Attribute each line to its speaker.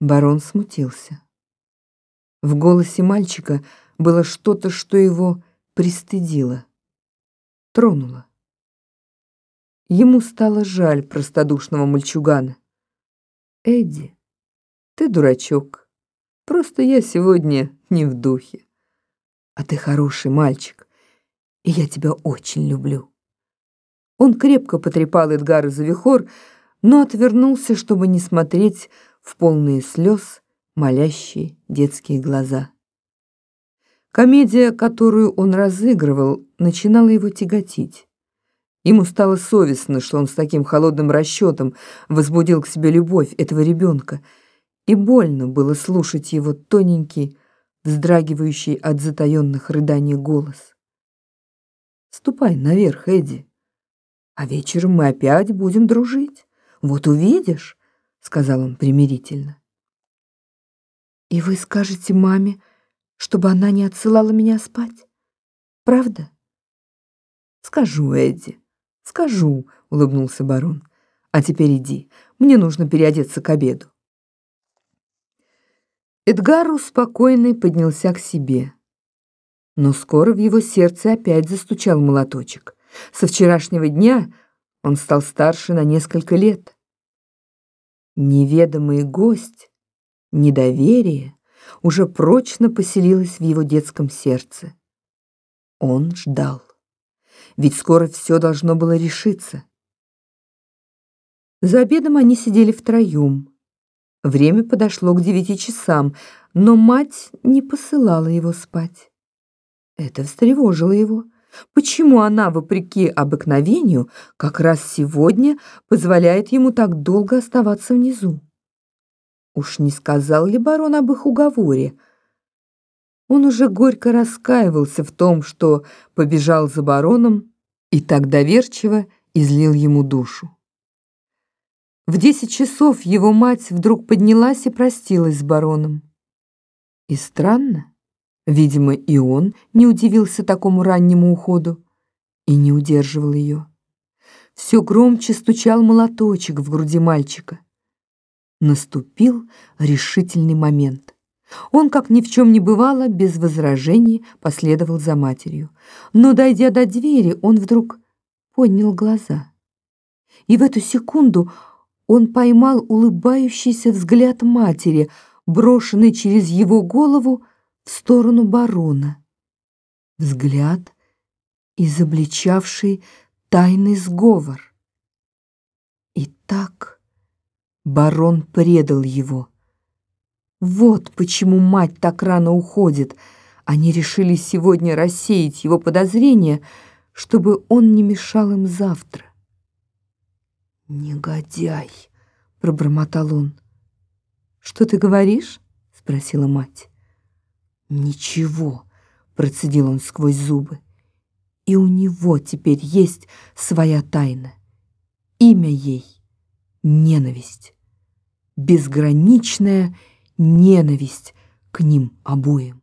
Speaker 1: Барон смутился. В голосе мальчика было что-то, что его пристыдило, тронуло. Ему стало жаль простодушного мальчугана. «Эдди, ты дурачок. Просто я сегодня не в духе. А ты хороший мальчик, и я тебя очень люблю». Он крепко потрепал Эдгара за вихор, но отвернулся, чтобы не смотреть в полные слез молящие детские глаза. Комедия, которую он разыгрывал, начинала его тяготить. Ему стало совестно, что он с таким холодным расчетом возбудил к себе любовь этого ребенка, и больно было слушать его тоненький, вздрагивающий от затаенных рыданий голос. «Ступай наверх, Эдди, а вечером мы опять будем дружить. Вот увидишь», — сказал он примирительно. «И вы скажете маме, чтобы она не отсылала меня спать? Правда?» «Скажу, Эдди, скажу», — улыбнулся барон. «А теперь иди, мне нужно переодеться к обеду». Эдгар успокоенный поднялся к себе. Но скоро в его сердце опять застучал молоточек. Со вчерашнего дня он стал старше на несколько лет. Неведомый гость, недоверие уже прочно поселилось в его детском сердце. Он ждал. Ведь скоро все должно было решиться. За обедом они сидели втроем. Время подошло к девяти часам, но мать не посылала его спать. Это встревожило его. Почему она, вопреки обыкновению, как раз сегодня позволяет ему так долго оставаться внизу? Уж не сказал ли барон об их уговоре? Он уже горько раскаивался в том, что побежал за бароном и так доверчиво излил ему душу. В десять часов его мать вдруг поднялась и простилась с бароном. И странно, Видимо, и он не удивился такому раннему уходу и не удерживал ее. Все громче стучал молоточек в груди мальчика. Наступил решительный момент. Он, как ни в чем не бывало, без возражений последовал за матерью. Но, дойдя до двери, он вдруг поднял глаза. И в эту секунду он поймал улыбающийся взгляд матери, брошенный через его голову в сторону барона. Взгляд, изобличавший тайный сговор. И так барон предал его. Вот почему мать так рано уходит. Они решили сегодня рассеять его подозрения, чтобы он не мешал им завтра. «Негодяй!» — пробормотал он. «Что ты говоришь?» — спросила мать. «Ничего», — процедил он сквозь зубы. «И у него теперь есть своя тайна. Имя ей — ненависть. Безграничная ненависть к ним обоим».